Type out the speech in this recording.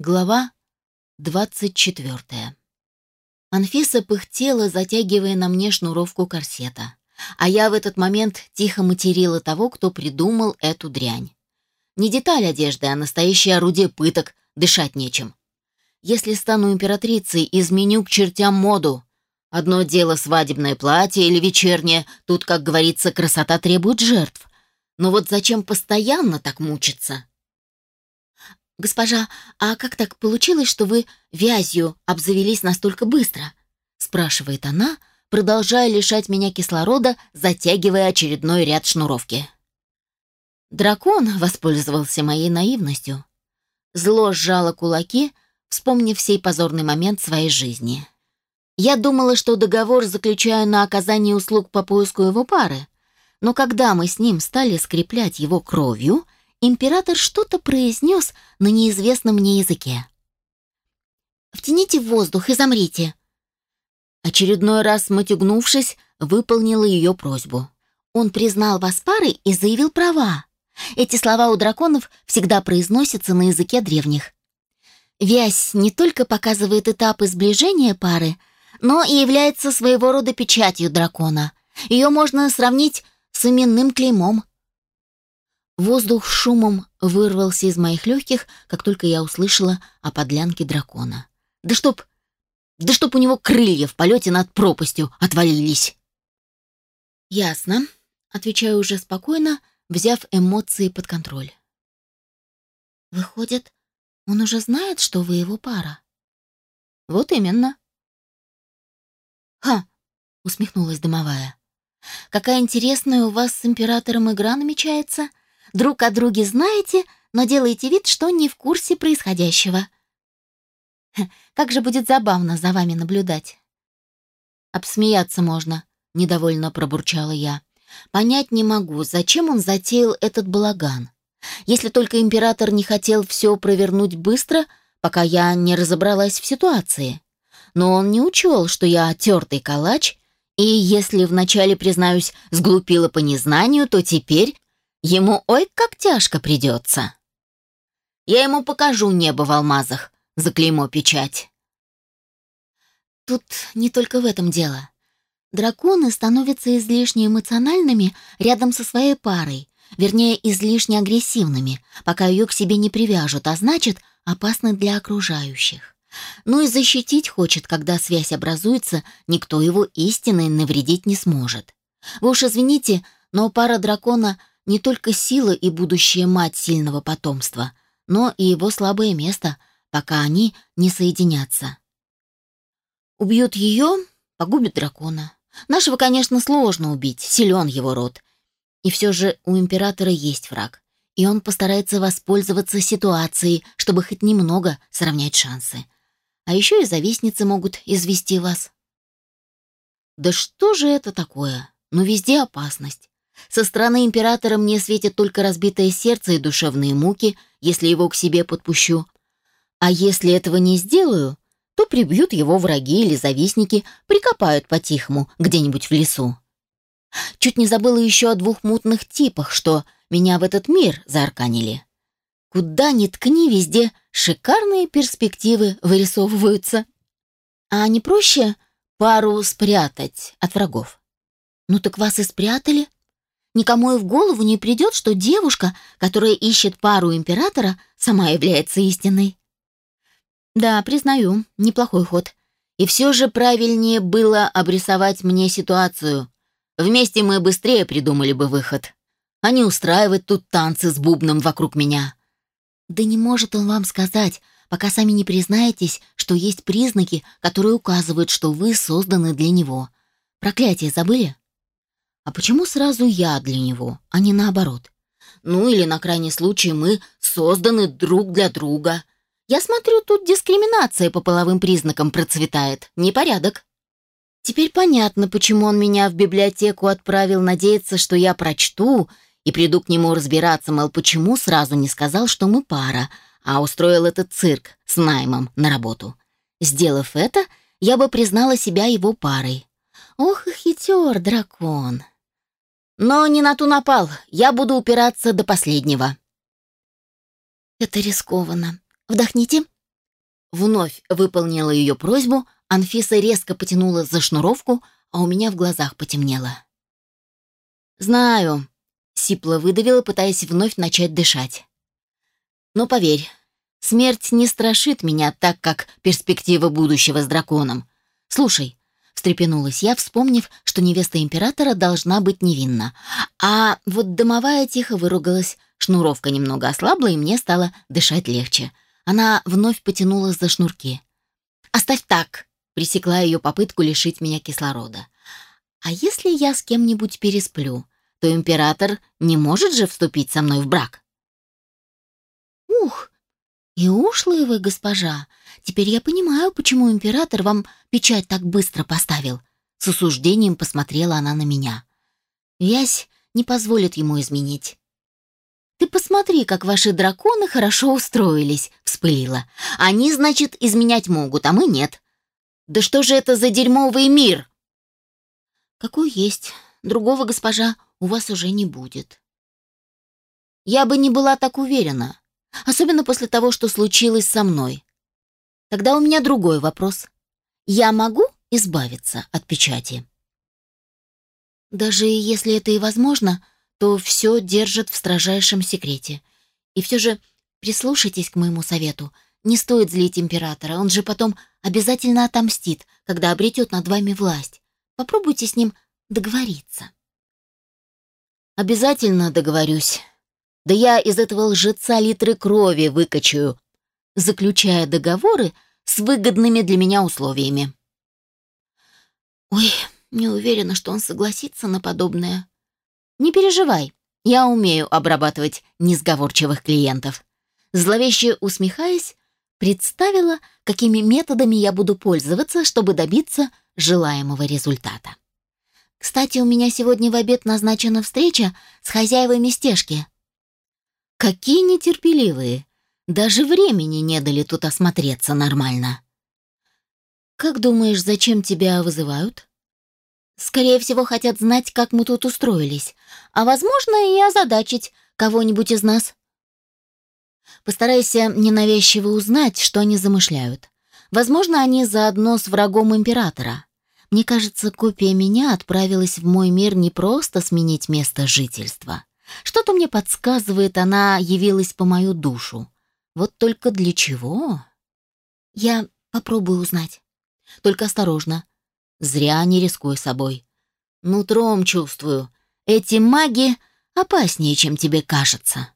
Глава 24. Анфиса пыхтела, затягивая на мне шнуровку корсета. А я в этот момент тихо материла того, кто придумал эту дрянь. Не деталь одежды, а настоящее орудие пыток, дышать нечем. Если стану императрицей, изменю к чертям моду. Одно дело свадебное платье или вечернее, тут, как говорится, красота требует жертв. Но вот зачем постоянно так мучиться? «Госпожа, а как так получилось, что вы вязью обзавелись настолько быстро?» спрашивает она, продолжая лишать меня кислорода, затягивая очередной ряд шнуровки. Дракон воспользовался моей наивностью. Зло сжало кулаки, вспомнив сей позорный момент своей жизни. Я думала, что договор заключаю на оказание услуг по поиску его пары, но когда мы с ним стали скреплять его кровью — император что-то произнес на неизвестном мне языке. «Втяните в воздух и замрите». Очередной раз матюгнувшись, выполнила ее просьбу. Он признал вас парой и заявил права. Эти слова у драконов всегда произносятся на языке древних. Вязь не только показывает этапы сближения пары, но и является своего рода печатью дракона. Ее можно сравнить с именным клеймом. Воздух шумом вырвался из моих легких, как только я услышала о подлянке дракона. Да чтоб... Да чтоб у него крылья в полете над пропастью отвалились. Ясно, отвечаю уже спокойно, взяв эмоции под контроль. Выходит, он уже знает, что вы его пара? Вот именно. Ха, усмехнулась домовая. Какая интересная у вас с императором игра намечается. Друг о друге знаете, но делаете вид, что не в курсе происходящего. Как же будет забавно за вами наблюдать. Обсмеяться можно, недовольно пробурчала я. Понять не могу, зачем он затеял этот балаган. Если только император не хотел все провернуть быстро, пока я не разобралась в ситуации. Но он не учел, что я тертый калач, и если вначале, признаюсь, сглупила по незнанию, то теперь Ему ой как тяжко придется. Я ему покажу небо в алмазах, за клеймо печать. Тут не только в этом дело. Драконы становятся излишне эмоциональными рядом со своей парой, вернее, излишне агрессивными, пока ее к себе не привяжут, а значит, опасны для окружающих. Ну и защитить хочет, когда связь образуется, никто его истинной навредить не сможет. Вы уж извините, но пара дракона не только сила и будущая мать сильного потомства, но и его слабое место, пока они не соединятся. Убьют ее, погубит дракона. Нашего, конечно, сложно убить, силен его род. И все же у императора есть враг, и он постарается воспользоваться ситуацией, чтобы хоть немного сравнять шансы. А еще и завистницы могут извести вас. Да что же это такое? Ну, везде опасность. Со стороны императора мне светит только разбитое сердце и душевные муки, если его к себе подпущу. А если этого не сделаю, то прибьют его враги или завистники, прикопают по-тихому где-нибудь в лесу. Чуть не забыла еще о двух мутных типах, что меня в этот мир заарканили. Куда ни ткни, везде шикарные перспективы вырисовываются. А не проще пару спрятать от врагов? Ну так вас и спрятали. Никому и в голову не придет, что девушка, которая ищет пару императора, сама является истинной. Да, признаю, неплохой ход. И все же правильнее было обрисовать мне ситуацию. Вместе мы быстрее придумали бы выход. А не устраивать тут танцы с бубном вокруг меня. Да не может он вам сказать, пока сами не признаетесь, что есть признаки, которые указывают, что вы созданы для него. Проклятие забыли? А почему сразу я для него, а не наоборот? Ну или на крайний случай мы созданы друг для друга. Я смотрю, тут дискриминация по половым признакам процветает. Непорядок. Теперь понятно, почему он меня в библиотеку отправил надеяться, что я прочту и приду к нему разбираться, мол, почему сразу не сказал, что мы пара, а устроил этот цирк с наймом на работу. Сделав это, я бы признала себя его парой. Ох хитер дракон. Но не на ту напал. Я буду упираться до последнего. Это рискованно. Вдохните. вновь выполнила ее просьбу, Анфиса резко потянула за шнуровку, а у меня в глазах потемнело. «Знаю», — сипло выдавила, пытаясь вновь начать дышать. «Но поверь, смерть не страшит меня так, как перспектива будущего с драконом. Слушай, встрепенулась я, вспомнив, что невеста императора должна быть невинна. А вот домовая тихо выругалась, шнуровка немного ослабла, и мне стало дышать легче. Она вновь потянула за шнурки. «Оставь так!» — пресекла ее попытку лишить меня кислорода. «А если я с кем-нибудь пересплю, то император не может же вступить со мной в брак?» «Ух, и ушлая вы, госпожа! Теперь я понимаю, почему император вам печать так быстро поставил. С осуждением посмотрела она на меня. Вязь не позволит ему изменить. «Ты посмотри, как ваши драконы хорошо устроились», — вспылила. «Они, значит, изменять могут, а мы нет». «Да что же это за дерьмовый мир?» «Какой есть. Другого, госпожа, у вас уже не будет». «Я бы не была так уверена, особенно после того, что случилось со мной. Тогда у меня другой вопрос. Я могу избавиться от печати? Даже если это и возможно, то все держат в строжайшем секрете. И все же прислушайтесь к моему совету. Не стоит злить императора, он же потом обязательно отомстит, когда обретет над вами власть. Попробуйте с ним договориться. Обязательно договорюсь. Да я из этого лжеца литры крови выкачаю, заключая договоры с выгодными для меня условиями. Ой, не уверена, что он согласится на подобное. Не переживай, я умею обрабатывать несговорчивых клиентов. Зловеще усмехаясь, представила, какими методами я буду пользоваться, чтобы добиться желаемого результата. Кстати, у меня сегодня в обед назначена встреча с хозяевами стежки. Какие нетерпеливые! Даже времени не дали тут осмотреться нормально. Как думаешь, зачем тебя вызывают? Скорее всего, хотят знать, как мы тут устроились, а, возможно, и озадачить кого-нибудь из нас. Постарайся ненавязчиво узнать, что они замышляют. Возможно, они заодно с врагом императора. Мне кажется, копия меня отправилась в мой мир не просто сменить место жительства. Что-то мне подсказывает, она явилась по мою душу. Вот только для чего? Я попробую узнать. Только осторожно. Зря не рискуй собой. Нутром чувствую. Эти маги опаснее, чем тебе кажется.